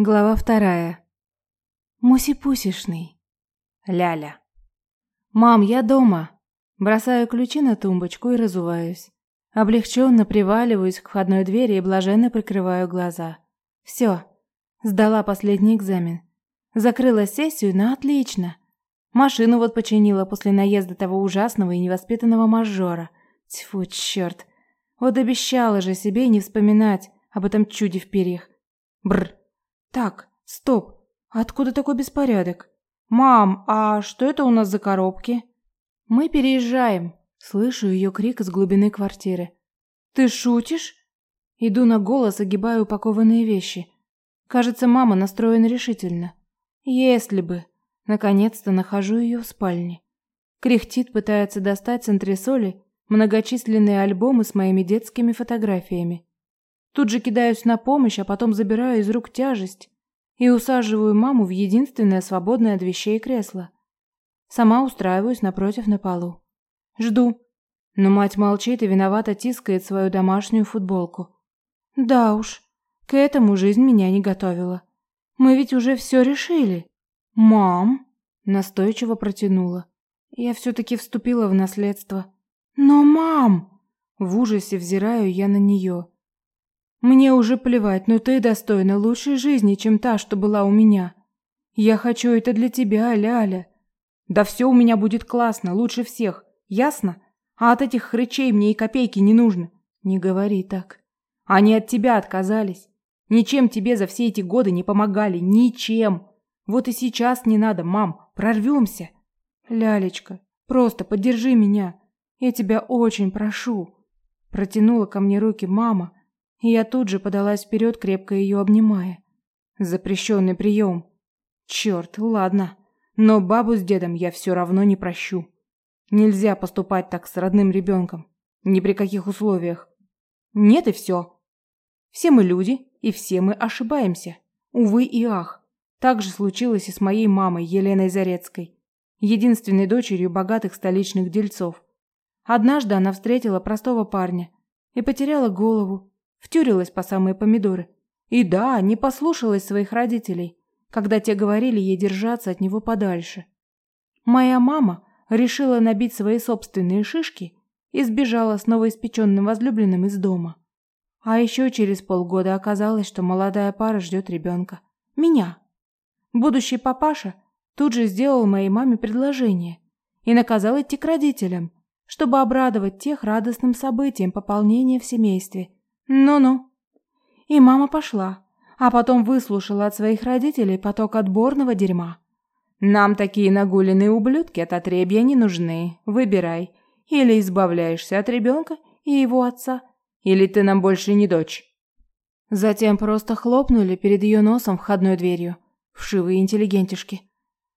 Глава вторая. Муси-пусишный. Ляля. «Мам, я дома!» Бросаю ключи на тумбочку и разуваюсь. Облегченно приваливаюсь к входной двери и блаженно прикрываю глаза. Все. Сдала последний экзамен. Закрыла сессию на отлично. Машину вот починила после наезда того ужасного и невоспитанного мажора. Тьфу, черт. Вот обещала же себе не вспоминать об этом чуде в перьях. Бррр. Так, стоп. Откуда такой беспорядок? Мам, а что это у нас за коробки? Мы переезжаем. Слышу ее крик из глубины квартиры. Ты шутишь? Иду на голос, огибаю упакованные вещи. Кажется, мама настроена решительно. Если бы. Наконец-то нахожу ее в спальне. Кряхтит, пытается достать с антресоли многочисленные альбомы с моими детскими фотографиями. Тут же кидаюсь на помощь, а потом забираю из рук тяжесть и усаживаю маму в единственное свободное от вещей кресло. Сама устраиваюсь напротив на полу. Жду. Но мать молчит и виновато тискает свою домашнюю футболку. Да уж, к этому жизнь меня не готовила. Мы ведь уже все решили. Мам, настойчиво протянула. Я все-таки вступила в наследство. Но, мам, в ужасе взираю я на нее. Мне уже плевать, но ты достойна лучшей жизни, чем та, что была у меня. Я хочу это для тебя, Ляля. Да все у меня будет классно, лучше всех. Ясно? А от этих хрычей мне и копейки не нужно. Не говори так. Они от тебя отказались. Ничем тебе за все эти годы не помогали, ничем. Вот и сейчас не надо, мам, прорвемся. Лялечка, просто поддержи меня. Я тебя очень прошу. Протянула ко мне руки мама, и я тут же подалась вперед, крепко ее обнимая. Запрещенный прием. Черт, ладно. Но бабу с дедом я все равно не прощу. Нельзя поступать так с родным ребенком. Ни при каких условиях. Нет и все. Все мы люди, и все мы ошибаемся. Увы и ах. Так же случилось и с моей мамой Еленой Зарецкой, единственной дочерью богатых столичных дельцов. Однажды она встретила простого парня и потеряла голову, Втюрилась по самые помидоры. И да, не послушалась своих родителей, когда те говорили ей держаться от него подальше. Моя мама решила набить свои собственные шишки и сбежала с новоиспеченным возлюбленным из дома. А еще через полгода оказалось, что молодая пара ждет ребенка. Меня. Будущий папаша тут же сделал моей маме предложение и наказал идти к родителям, чтобы обрадовать тех радостным событием пополнения в семействе – ну-ну. И мама пошла, а потом выслушала от своих родителей поток отборного дерьма. Нам такие нагуленные ублюдки от отребья не нужны. Выбирай. Или избавляешься от ребенка и его отца, или ты нам больше не дочь. Затем просто хлопнули перед ее носом входной дверью. Вшивые интеллигентишки.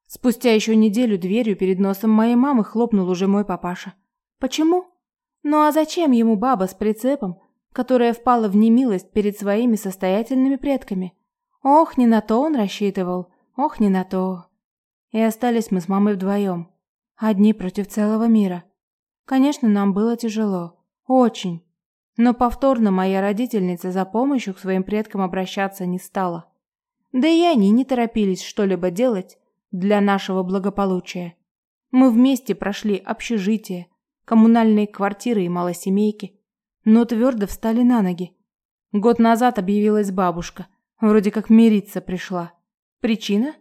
Спустя еще неделю дверью перед носом моей мамы хлопнул уже мой папаша. Почему? Ну а зачем ему баба с прицепом, которая впала в немилость перед своими состоятельными предками. Ох, не на то он рассчитывал, ох, не на то. И остались мы с мамой вдвоем, одни против целого мира. Конечно, нам было тяжело, очень. Но повторно моя родительница за помощью к своим предкам обращаться не стала. Да и они не торопились что-либо делать для нашего благополучия. Мы вместе прошли общежитие, коммунальные квартиры и малосемейки, но твердо встали на ноги. Год назад объявилась бабушка, вроде как мириться пришла. Причина?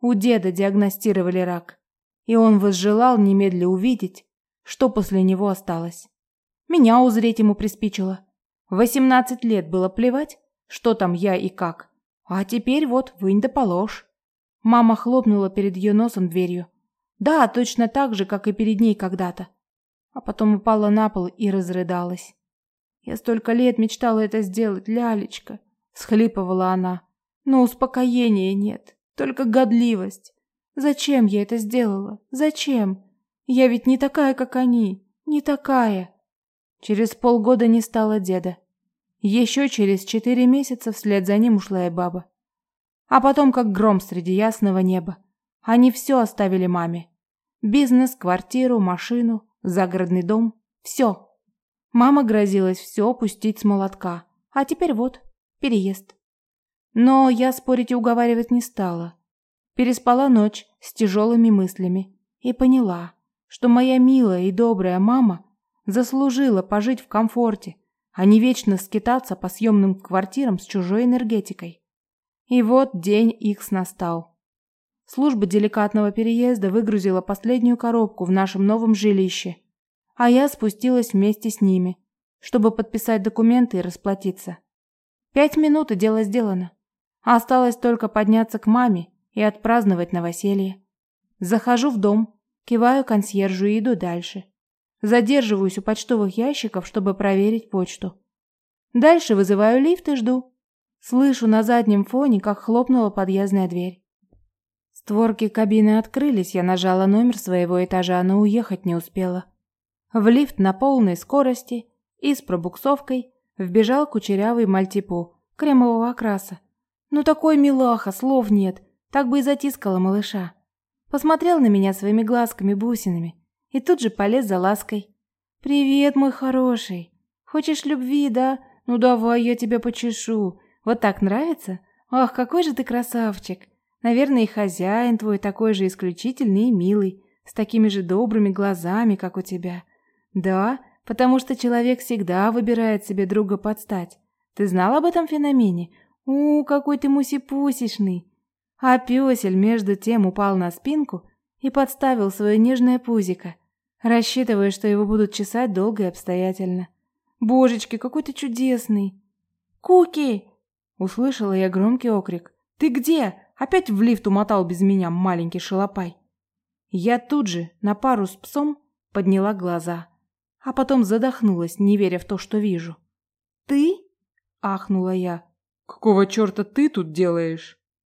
У деда диагностировали рак, и он возжелал немедля увидеть, что после него осталось. Меня узреть ему приспичило. Восемнадцать лет было плевать, что там я и как. А теперь вот вынь да положь. Мама хлопнула перед ее носом дверью. Да, точно так же, как и перед ней когда-то. А потом упала на пол и разрыдалась. Я столько лет мечтала это сделать, лялечка, схлипывала она. Но успокоения нет, только годливость. Зачем я это сделала? Зачем? Я ведь не такая, как они, не такая. Через полгода не стало деда. Еще через четыре месяца вслед за ним ушла и баба. А потом как гром среди ясного неба. Они все оставили маме. Бизнес, квартиру, машину, загородный дом. Все. Мама грозилась все пустить с молотка. А теперь вот, переезд. Но я спорить и уговаривать не стала. Переспала ночь с тяжелыми мыслями и поняла, что моя милая и добрая мама заслужила пожить в комфорте, а не вечно скитаться по съемным квартирам с чужой энергетикой. И вот день Икс настал. Служба деликатного переезда выгрузила последнюю коробку в нашем новом жилище, а я спустилась вместе с ними, чтобы подписать документы и расплатиться. Пять минут и дело сделано. Осталось только подняться к маме и отпраздновать новоселье. Захожу в дом, киваю консьержу и иду дальше. Задерживаюсь у почтовых ящиков, чтобы проверить почту. Дальше вызываю лифт и жду. Слышу на заднем фоне, как хлопнула подъездная дверь. Створки кабины открылись, я нажала номер своего этажа, но уехать не успела. В лифт на полной скорости и с пробуксовкой вбежал кучерявый мальтипу кремового окраса. Ну такой милаха, слов нет, так бы и затискала малыша. Посмотрел на меня своими глазками-бусинами и тут же полез за лаской. «Привет, мой хороший. Хочешь любви, да? Ну давай, я тебя почешу. Вот так нравится? Ах, какой же ты красавчик. Наверное, и хозяин твой такой же исключительный и милый, с такими же добрыми глазами, как у тебя. Да, потому что человек всегда выбирает себе друга под стать. Ты знал об этом феномене? У, какой ты мусипусишный. А пёсель между тем упал на спинку и подставил свое нежное пузико, рассчитывая, что его будут чесать долго и обстоятельно. Божечки, какой ты чудесный. Куки! Услышала я громкий окрик. Ты где? Опять в лифт умотал без меня, маленький шалопай. Я тут же, на пару с псом, подняла глаза, а потом задохнулась, не веря в то, что вижу. «Ты?» – ахнула я. «Какого черта ты тут делаешь?»